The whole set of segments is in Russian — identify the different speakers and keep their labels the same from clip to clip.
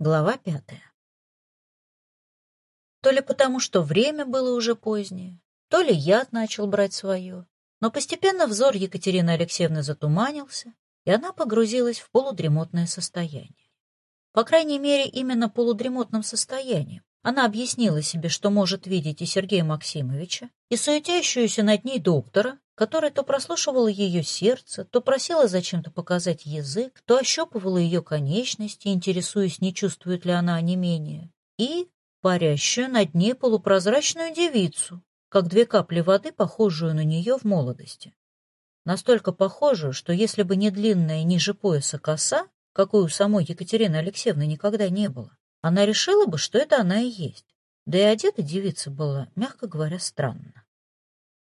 Speaker 1: Глава пятая. То ли потому, что время было уже позднее, то ли яд начал брать свое, но постепенно взор Екатерины Алексеевны затуманился, и она погрузилась в полудремотное состояние. По крайней мере, именно полудремотным состоянием она объяснила себе, что может видеть и Сергея Максимовича, и суетящуюся над ней доктора, которая то прослушивала ее сердце, то просила зачем-то показать язык, то ощупывала ее конечности, интересуясь, не чувствует ли она онемения, и парящую над ней полупрозрачную девицу, как две капли воды, похожую на нее в молодости. Настолько похожую, что если бы не длинная ниже пояса коса, какой у самой Екатерины Алексеевны никогда не было, она решила бы, что это она и есть. Да и одета девица была, мягко говоря, странно.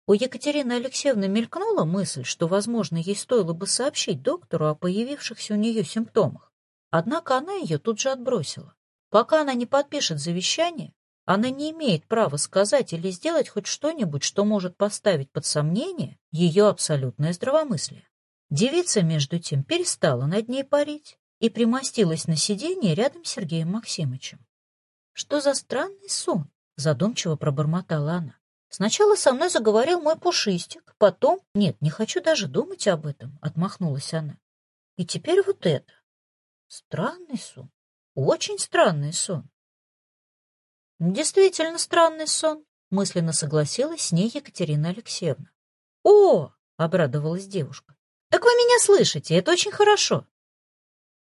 Speaker 1: У Екатерины Алексеевны мелькнула мысль, что, возможно, ей стоило бы сообщить доктору о появившихся у нее симптомах. Однако она ее тут же отбросила. Пока она не подпишет завещание, она не имеет права сказать или сделать хоть что-нибудь, что может поставить под сомнение ее абсолютное здравомыслие. Девица, между тем, перестала над ней парить и примостилась на сиденье рядом с Сергеем Максимовичем. «Что за странный сон?» — задумчиво пробормотала она. Сначала со мной заговорил мой пушистик, потом... Нет, не хочу даже думать об этом, — отмахнулась она. И теперь вот это. Странный сон. Очень странный сон. Действительно странный сон, — мысленно согласилась с ней Екатерина Алексеевна. О, — обрадовалась девушка, — так вы меня слышите, это очень хорошо.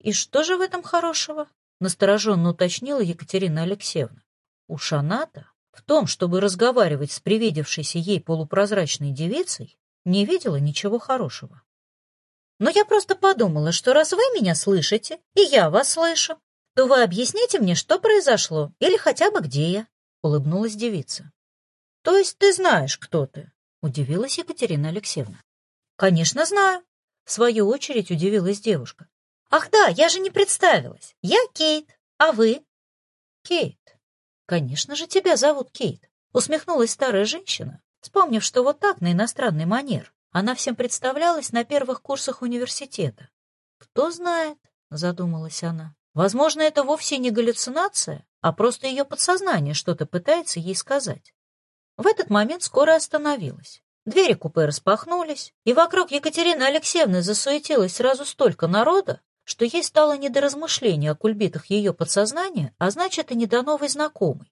Speaker 1: И что же в этом хорошего? — настороженно уточнила Екатерина Алексеевна. У Шаната в том, чтобы разговаривать с привидевшейся ей полупрозрачной девицей, не видела ничего хорошего. Но я просто подумала, что раз вы меня слышите, и я вас слышу, то вы объясните мне, что произошло, или хотя бы где я, — улыбнулась девица. — То есть ты знаешь, кто ты? — удивилась Екатерина Алексеевна. — Конечно, знаю. В свою очередь удивилась девушка. — Ах да, я же не представилась. Я Кейт, а вы? — Кейт. «Конечно же тебя зовут Кейт», — усмехнулась старая женщина, вспомнив, что вот так, на иностранный манер, она всем представлялась на первых курсах университета. «Кто знает», — задумалась она, — «возможно, это вовсе не галлюцинация, а просто ее подсознание что-то пытается ей сказать». В этот момент скоро остановилась. Двери купе распахнулись, и вокруг Екатерины Алексеевны засуетилось сразу столько народа, что ей стало не до размышления о кульбитах ее подсознания, а значит, и не до новой знакомой.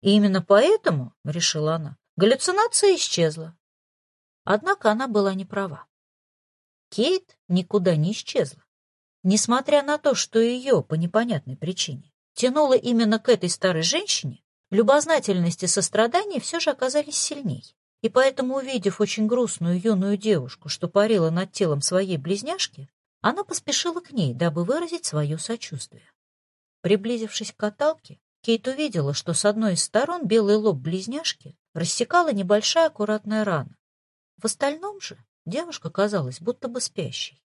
Speaker 1: И именно поэтому, — решила она, — галлюцинация исчезла. Однако она была не права. Кейт никуда не исчезла. Несмотря на то, что ее, по непонятной причине, тянуло именно к этой старой женщине, любознательность и сострадание все же оказались сильней. И поэтому, увидев очень грустную юную девушку, что парила над телом своей близняшки, она поспешила к ней, дабы выразить свое сочувствие. Приблизившись к каталке, Кейт увидела, что с одной из сторон белый лоб близняшки рассекала небольшая аккуратная рана. В остальном же девушка казалась будто бы спящей.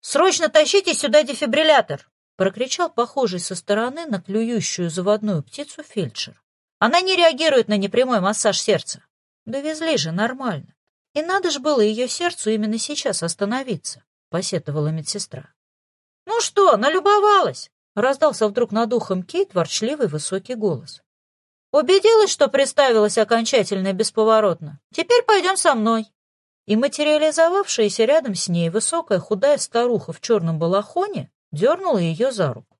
Speaker 1: «Срочно тащите сюда дефибриллятор!» — прокричал похожий со стороны на клюющую заводную птицу фельдшер. «Она не реагирует на непрямой массаж сердца». Довезли же нормально. И надо же было ее сердцу именно сейчас остановиться. — посетовала медсестра. «Ну что, налюбовалась?» — раздался вдруг над ухом Кейт ворчливый высокий голос. «Убедилась, что представилась окончательно и бесповоротно. Теперь пойдем со мной». И материализовавшаяся рядом с ней высокая худая старуха в черном балахоне дернула ее за руку.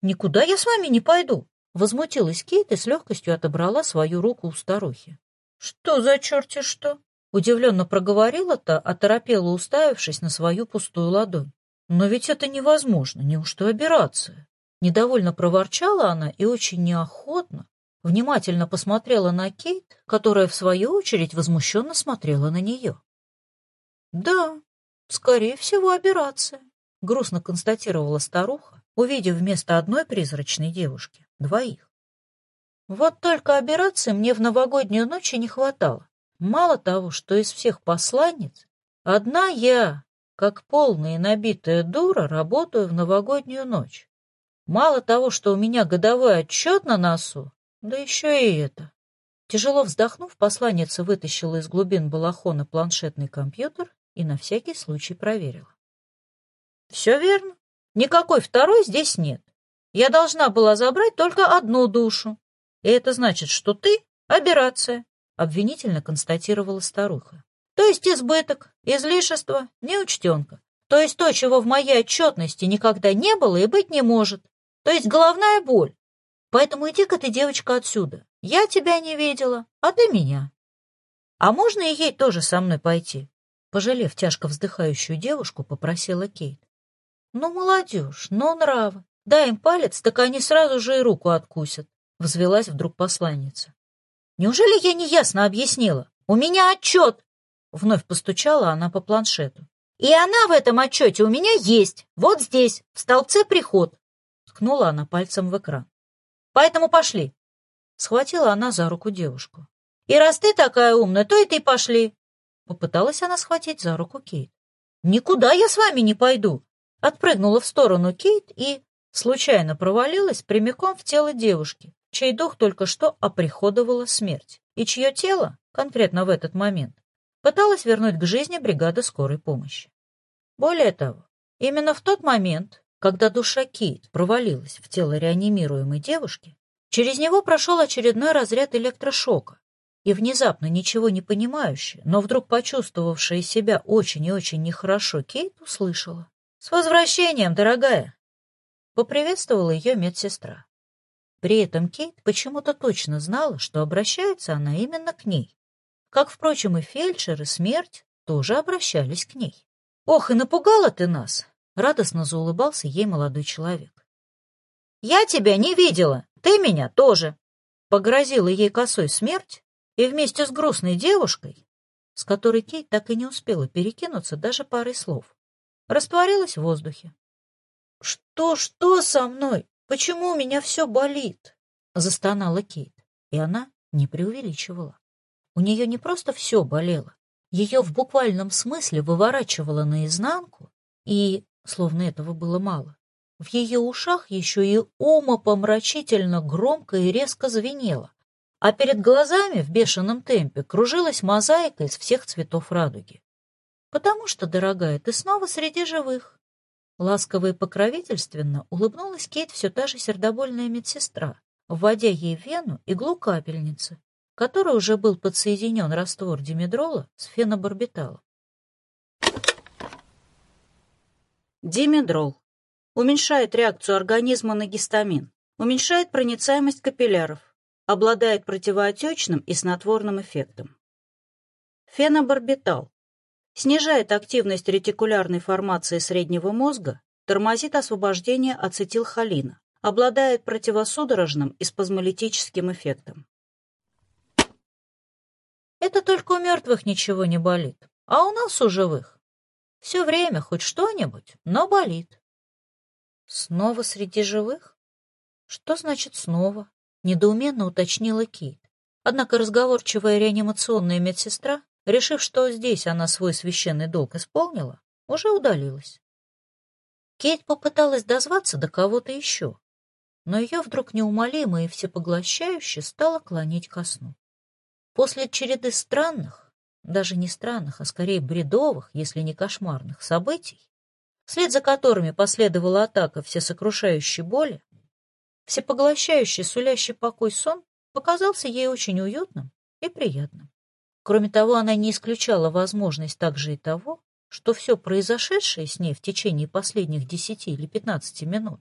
Speaker 1: «Никуда я с вами не пойду», — возмутилась Кейт и с легкостью отобрала свою руку у старухи. «Что за черти что?» Удивленно проговорила та, оторопела, уставившись на свою пустую ладонь. «Но ведь это невозможно, неужто операция?» Недовольно проворчала она и очень неохотно, внимательно посмотрела на Кейт, которая, в свою очередь, возмущенно смотрела на нее. «Да, скорее всего, операция», — грустно констатировала старуха, увидев вместо одной призрачной девушки двоих. «Вот только операции мне в новогоднюю ночь не хватало. Мало того, что из всех посланниц, одна я, как полная и набитая дура, работаю в новогоднюю ночь. Мало того, что у меня годовой отчет на носу, да еще и это. Тяжело вздохнув, посланница вытащила из глубин балахона планшетный компьютер и на всякий случай проверила. Все верно. Никакой второй здесь нет. Я должна была забрать только одну душу. И это значит, что ты — операция, — обвинительно констатировала старуха. То есть избыток, излишество, неучтенка. То есть то, чего в моей отчетности никогда не было и быть не может. То есть головная боль. Поэтому иди-ка ты, девочка, отсюда. Я тебя не видела, а ты меня. А можно и ей тоже со мной пойти? Пожалев тяжко вздыхающую девушку, попросила Кейт. Ну, молодежь, ну, нравы. Дай им палец, так они сразу же и руку откусят. Взвелась вдруг посланница. Неужели я неясно объяснила? У меня отчет! Вновь постучала она по планшету. И она в этом отчете у меня есть, вот здесь, в столбце приход. Ткнула она пальцем в экран. Поэтому пошли. Схватила она за руку девушку. И раз ты такая умная, то и ты пошли. Попыталась она схватить за руку Кейт. «Никуда я с вами не пойду!» Отпрыгнула в сторону Кейт и случайно провалилась прямиком в тело девушки, чей дух только что оприходовала смерть, и чье тело, конкретно в этот момент, пыталась вернуть к жизни бригада скорой помощи. Более того, именно в тот момент, когда душа Кейт провалилась в тело реанимируемой девушки, через него прошел очередной разряд электрошока, и внезапно ничего не понимающая, но вдруг почувствовавшая себя очень и очень нехорошо, Кейт услышала. «С возвращением, дорогая!» Поприветствовала ее медсестра. При этом Кейт почему-то точно знала, что обращается она именно к ней. Как, впрочем, и фельдшер, и смерть тоже обращались к ней. «Ох, и напугала ты нас!» — радостно заулыбался ей молодой человек. «Я тебя не видела, ты меня тоже!» Погрозила ей косой смерть, и вместе с грустной девушкой, с которой Кейт так и не успела перекинуться даже парой слов, растворилась в воздухе. «Что, что со мной? Почему у меня все болит?» — застонала Кейт, и она не преувеличивала. У нее не просто все болело, ее в буквальном смысле выворачивало наизнанку, и, словно этого было мало, в ее ушах еще и умопомрачительно громко и резко звенело, а перед глазами в бешеном темпе кружилась мозаика из всех цветов радуги. «Потому что, дорогая, ты снова среди живых». Ласково и покровительственно улыбнулась Кейт все та же сердобольная медсестра, вводя ей в вену иглу капельницы, которой уже был подсоединен раствор димедрола с фенобарбиталом. Димедрол уменьшает реакцию организма на гистамин, уменьшает проницаемость капилляров, обладает противоотечным и снотворным эффектом. Фенобарбитал снижает активность ретикулярной формации среднего мозга, тормозит освобождение ацетилхолина, обладает противосудорожным и спазмолитическим эффектом. Это только у мертвых ничего не болит, а у нас у живых. Все время хоть что-нибудь, но болит. Снова среди живых? Что значит снова? недоуменно уточнила Кейт. Однако разговорчивая реанимационная медсестра, решив, что здесь она свой священный долг исполнила, уже удалилась. Кейт попыталась дозваться до кого-то еще, но ее вдруг неумолимо и всепоглощающе стало клонить ко сну. После череды странных, даже не странных, а скорее бредовых, если не кошмарных событий, вслед за которыми последовала атака всесокрушающей боли, Всепоглощающий, сулящий покой сон показался ей очень уютным и приятным. Кроме того, она не исключала возможность также и того, что все произошедшее с ней в течение последних десяти или пятнадцати минут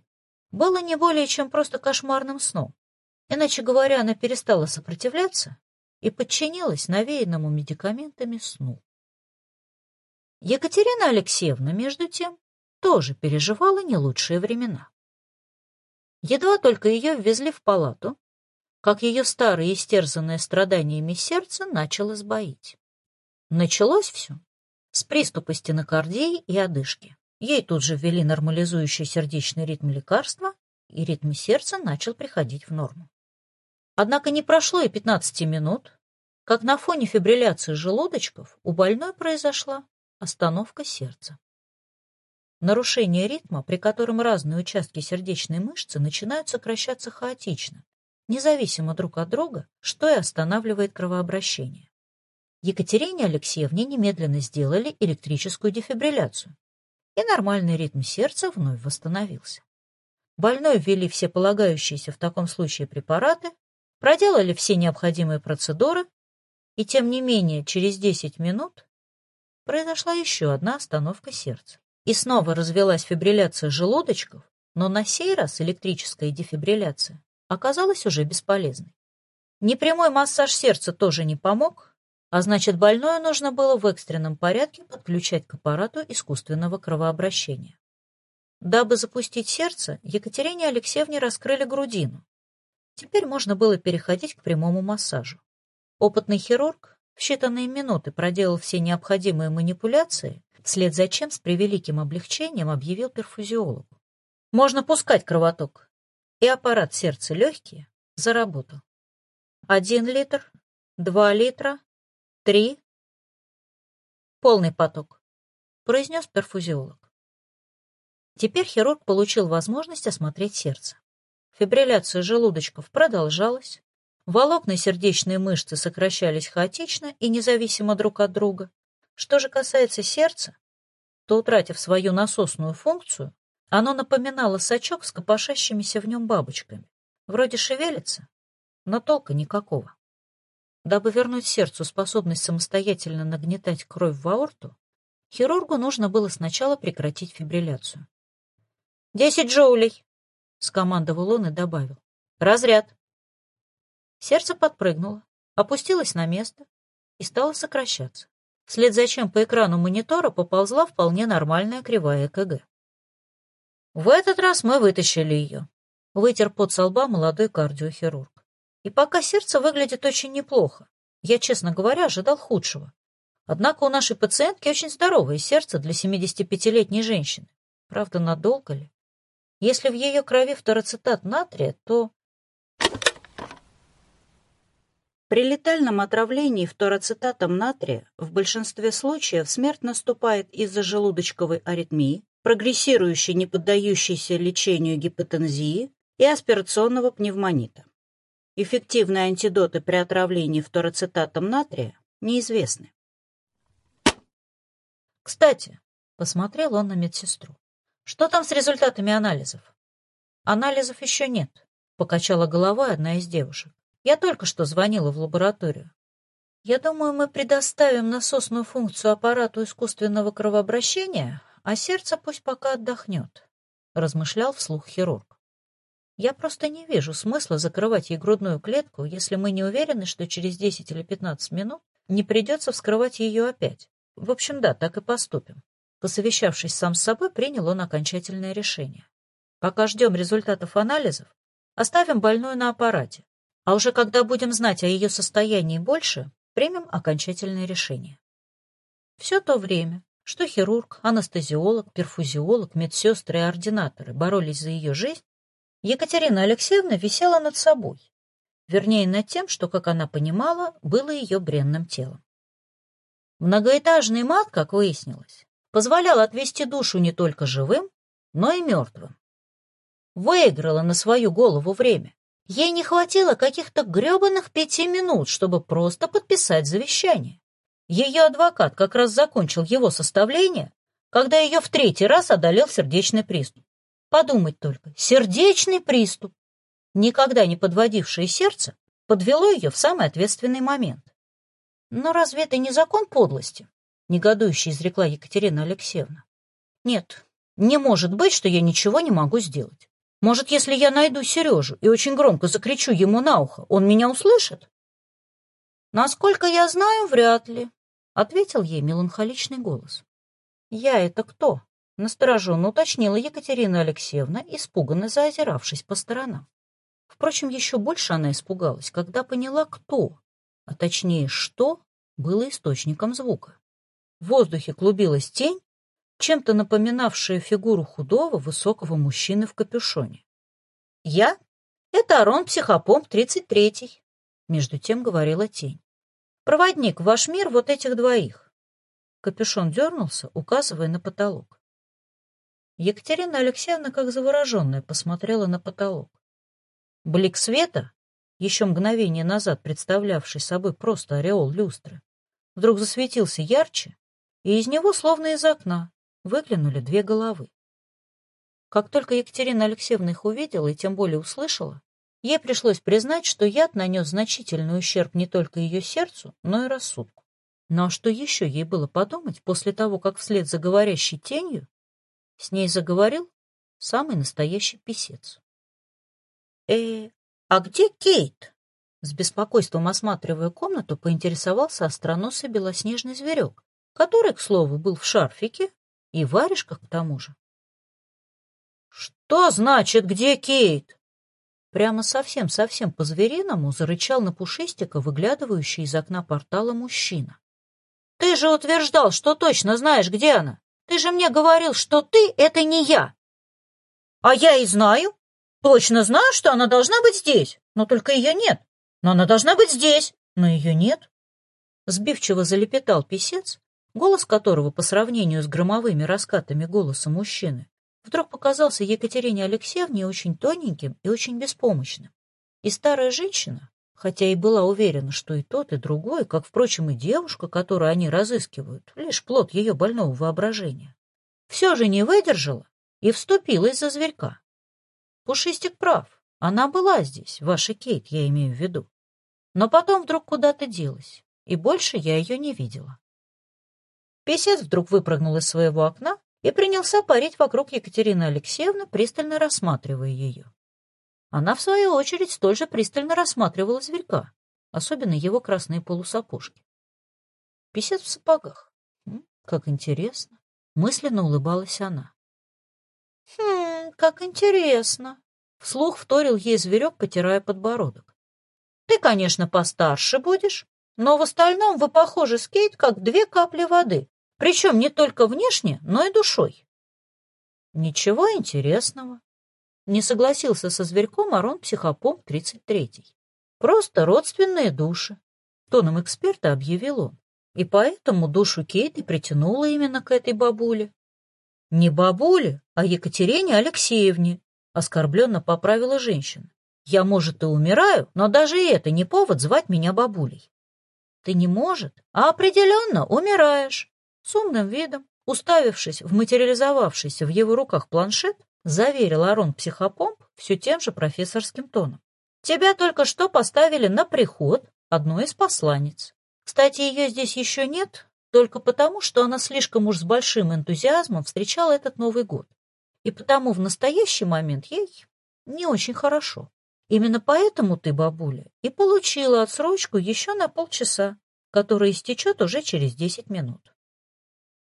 Speaker 1: было не более чем просто кошмарным сном. Иначе говоря, она перестала сопротивляться и подчинилась навеянному медикаментами сну. Екатерина Алексеевна, между тем, тоже переживала не лучшие времена. Едва только ее ввезли в палату, как ее старое истерзанное страданиями сердце начало сбоить. Началось все с приступа стенокардии и одышки. Ей тут же ввели нормализующий сердечный ритм лекарства, и ритм сердца начал приходить в норму. Однако не прошло и 15 минут, как на фоне фибрилляции желудочков у больной произошла остановка сердца. Нарушение ритма, при котором разные участки сердечной мышцы начинают сокращаться хаотично, независимо друг от друга, что и останавливает кровообращение. Екатерине Алексеевне немедленно сделали электрическую дефибрилляцию, и нормальный ритм сердца вновь восстановился. Больной ввели все полагающиеся в таком случае препараты, проделали все необходимые процедуры, и тем не менее через 10 минут произошла еще одна остановка сердца. И снова развелась фибрилляция желудочков, но на сей раз электрическая дефибрилляция оказалась уже бесполезной. Непрямой массаж сердца тоже не помог, а значит, больное нужно было в экстренном порядке подключать к аппарату искусственного кровообращения. Дабы запустить сердце, Екатерине Алексеевне раскрыли грудину. Теперь можно было переходить к прямому массажу. Опытный хирург в считанные минуты проделал все необходимые манипуляции, вслед за чем с превеликим облегчением объявил перфузиологу. Можно пускать кровоток. И аппарат сердца легкие заработал. Один литр, два литра, три. Полный поток, произнес перфузиолог. Теперь хирург получил возможность осмотреть сердце. Фибрилляция желудочков продолжалась, волокна сердечной мышцы сокращались хаотично и независимо друг от друга. Что же касается сердца, то, утратив свою насосную функцию, оно напоминало сачок с копошащимися в нем бабочками. Вроде шевелится, но толка никакого. Дабы вернуть сердцу способность самостоятельно нагнетать кровь в аорту, хирургу нужно было сначала прекратить фибрилляцию. «Десять джоулей!» — скомандовал он и добавил. «Разряд!» Сердце подпрыгнуло, опустилось на место и стало сокращаться, вслед за чем по экрану монитора поползла вполне нормальная кривая ЭКГ. В этот раз мы вытащили ее. Вытер под со лба молодой кардиохирург. И пока сердце выглядит очень неплохо, я, честно говоря, ожидал худшего. Однако у нашей пациентки очень здоровое сердце для 75-летней женщины. Правда, надолго ли? Если в ее крови фторацетат натрия, то... При летальном отравлении фторацетатом натрия в большинстве случаев смерть наступает из-за желудочковой аритмии, прогрессирующей, не поддающейся лечению гипотензии и аспирационного пневмонита. Эффективные антидоты при отравлении фторацетатом натрия неизвестны. Кстати, посмотрел он на медсестру. Что там с результатами анализов? Анализов еще нет, покачала головой одна из девушек. Я только что звонила в лабораторию. Я думаю, мы предоставим насосную функцию аппарату искусственного кровообращения, а сердце пусть пока отдохнет, размышлял вслух хирург. Я просто не вижу смысла закрывать ей грудную клетку, если мы не уверены, что через 10 или 15 минут не придется вскрывать ее опять. В общем, да, так и поступим. Посовещавшись сам с собой, принял он окончательное решение. Пока ждем результатов анализов, оставим больную на аппарате, а уже когда будем знать о ее состоянии больше, примем окончательное решение. Все то время, что хирург, анестезиолог, перфузиолог, медсестры и ординаторы боролись за ее жизнь, Екатерина Алексеевна висела над собой, вернее, над тем, что, как она понимала, было ее бренным телом. Многоэтажный мат, как выяснилось, позволял отвести душу не только живым, но и мертвым. Выиграла на свою голову время. Ей не хватило каких-то гребаных пяти минут, чтобы просто подписать завещание. Ее адвокат как раз закончил его составление, когда ее в третий раз одолел сердечный приступ. Подумать только, сердечный приступ, никогда не подводившее сердце, подвело ее в самый ответственный момент. Но разве это не закон подлости? негодующе изрекла Екатерина Алексеевна. Нет, не может быть, что я ничего не могу сделать. Может, если я найду Сережу и очень громко закричу ему на ухо, он меня услышит? Насколько я знаю, вряд ли, ответил ей меланхоличный голос. Я это кто? Настороженно уточнила Екатерина Алексеевна, испуганно заозиравшись по сторонам. Впрочем, еще больше она испугалась, когда поняла, кто, а точнее, что было источником звука. В воздухе клубилась тень, чем-то напоминавшая фигуру худого, высокого мужчины в капюшоне. «Я? Это Арон Психопом, 33-й», — между тем говорила тень. «Проводник ваш мир вот этих двоих». Капюшон дернулся, указывая на потолок. Екатерина Алексеевна, как завороженная, посмотрела на потолок. Блик света, еще мгновение назад представлявший собой просто ореол люстры, вдруг засветился ярче и из него, словно из окна, выглянули две головы. Как только Екатерина Алексеевна их увидела и тем более услышала, ей пришлось признать, что яд нанес значительный ущерб не только ее сердцу, но и рассудку. Ну а что еще ей было подумать после того, как вслед за говорящей тенью с ней заговорил самый настоящий писец? «Э, а где Кейт?» С беспокойством осматривая комнату, поинтересовался остроносый белоснежный зверек, который, к слову, был в шарфике и варежках к тому же. «Что значит, где Кейт?» Прямо совсем-совсем по-звериному зарычал на пушистика, выглядывающий из окна портала мужчина. «Ты же утверждал, что точно знаешь, где она. Ты же мне говорил, что ты — это не я». «А я и знаю. Точно знаю, что она должна быть здесь, но только ее нет. Но она должна быть здесь, но ее нет». Сбивчиво залепетал писец, голос которого по сравнению с громовыми раскатами голоса мужчины вдруг показался Екатерине Алексеевне очень тоненьким и очень беспомощным. И старая женщина, хотя и была уверена, что и тот, и другой, как, впрочем, и девушка, которую они разыскивают, лишь плод ее больного воображения, все же не выдержала и вступилась за зверька. Пушистик прав, она была здесь, ваша Кейт, я имею в виду. Но потом вдруг куда-то делась, и больше я ее не видела. Песец вдруг выпрыгнул из своего окна и принялся парить вокруг Екатерины Алексеевны, пристально рассматривая ее. Она, в свою очередь, столь же пристально рассматривала зверька, особенно его красные полусапожки. Писец в сапогах. Как интересно. Мысленно улыбалась она. «Хм, как интересно!» Вслух вторил ей зверек, потирая подбородок. «Ты, конечно, постарше будешь, но в остальном вы похожи с Кейт, как две капли воды, причем не только внешне, но и душой. Ничего интересного. Не согласился со зверьком Арон Психопом 33-й. Просто родственные души. Тоном эксперта объявил он. И поэтому душу Кейты притянула именно к этой бабуле. Не бабуле, а Екатерине Алексеевне, оскорбленно поправила женщина. Я, может, и умираю, но даже это не повод звать меня бабулей. Ты не может, а определенно умираешь. С умным видом, уставившись в материализовавшийся в его руках планшет, заверил Арон психопомп все тем же профессорским тоном. «Тебя только что поставили на приход одной из посланниц. Кстати, ее здесь еще нет, только потому, что она слишком уж с большим энтузиазмом встречала этот Новый год. И потому в настоящий момент ей не очень хорошо. Именно поэтому ты, бабуля, и получила отсрочку еще на полчаса, которая истечет уже через десять минут.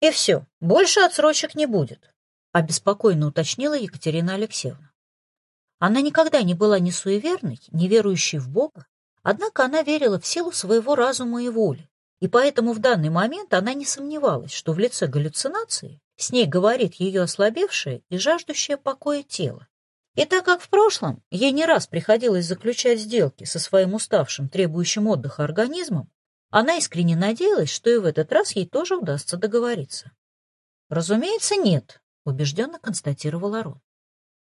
Speaker 1: И все, больше отсрочек не будет, обеспокоенно уточнила Екатерина Алексеевна. Она никогда не была ни суеверной, ни верующей в Бога, однако она верила в силу своего разума и воли, и поэтому в данный момент она не сомневалась, что в лице галлюцинации с ней говорит ее ослабевшее и жаждущее покоя тело. И так как в прошлом ей не раз приходилось заключать сделки со своим уставшим, требующим отдыха организмом, она искренне надеялась, что и в этот раз ей тоже удастся договориться. «Разумеется, нет», — убежденно констатировал Арон.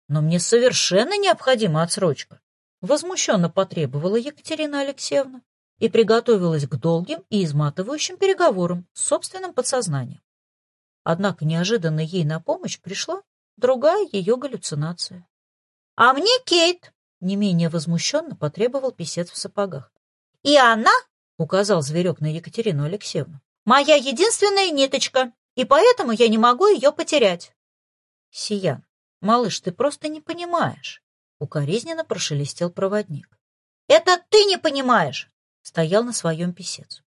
Speaker 1: «Но мне совершенно необходима отсрочка», — возмущенно потребовала Екатерина Алексеевна и приготовилась к долгим и изматывающим переговорам с собственным подсознанием. Однако неожиданно ей на помощь пришла другая ее галлюцинация. «А мне Кейт!» — не менее возмущенно потребовал писец в сапогах. «И она — указал зверек на Екатерину Алексеевну. «Моя единственная ниточка, и поэтому я не могу ее потерять». «Сиян, малыш, ты просто не понимаешь», — укоризненно прошелестел проводник. «Это ты не понимаешь», — стоял на своем писец.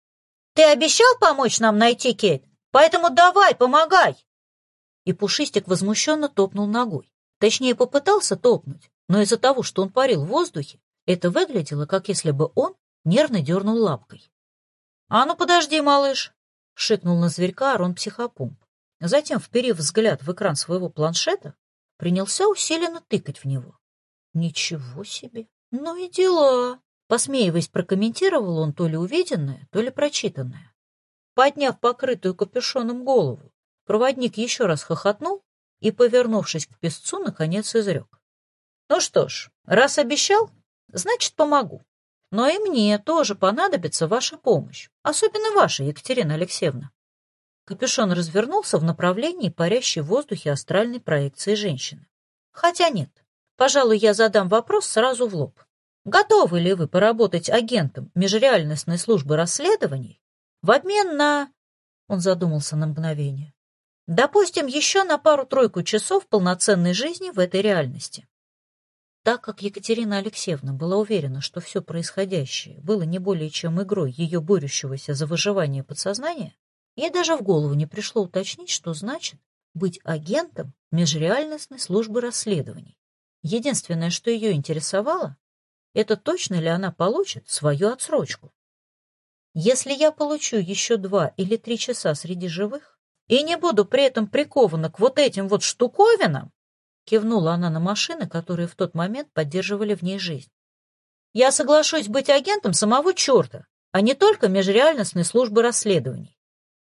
Speaker 1: «Ты обещал помочь нам найти Кейт, поэтому давай, помогай!» И Пушистик возмущенно топнул ногой. Точнее, попытался топнуть, но из-за того, что он парил в воздухе, это выглядело, как если бы он нервно дернул лапкой. — А ну подожди, малыш! — шикнул на зверька Арон Психопумп. Затем, вперев взгляд в экран своего планшета, принялся усиленно тыкать в него. — Ничего себе! Ну и дела! Посмеиваясь, прокомментировал он то ли увиденное, то ли прочитанное. Подняв покрытую капюшоном голову, проводник еще раз хохотнул и, повернувшись к песцу, наконец изрек. — Ну что ж, раз обещал, значит, помогу. Но и мне тоже понадобится ваша помощь, особенно ваша, Екатерина Алексеевна. Капюшон развернулся в направлении парящей в воздухе астральной проекции женщины. Хотя нет. Пожалуй, я задам вопрос сразу в лоб. Готовы ли вы поработать агентом межреальностной службы расследований в обмен на... Он задумался на мгновение. Допустим, еще на пару-тройку часов полноценной жизни в этой реальности. Так как Екатерина Алексеевна была уверена, что все происходящее было не более чем игрой ее борющегося за выживание подсознания, ей даже в голову не пришло уточнить, что значит быть агентом межреальностной службы расследований. Единственное, что ее интересовало, это точно ли она получит свою отсрочку. Если я получу еще два или три часа среди живых и не буду при этом прикована к вот этим вот штуковинам, Кивнула она на машины, которые в тот момент поддерживали в ней жизнь. Я соглашусь быть агентом самого черта, а не только межреальностной службы расследований.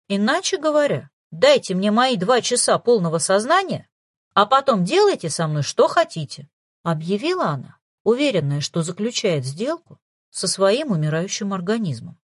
Speaker 1: Иначе говоря, дайте мне мои два часа полного сознания, а потом делайте со мной что хотите, объявила она, уверенная, что заключает сделку со своим умирающим организмом.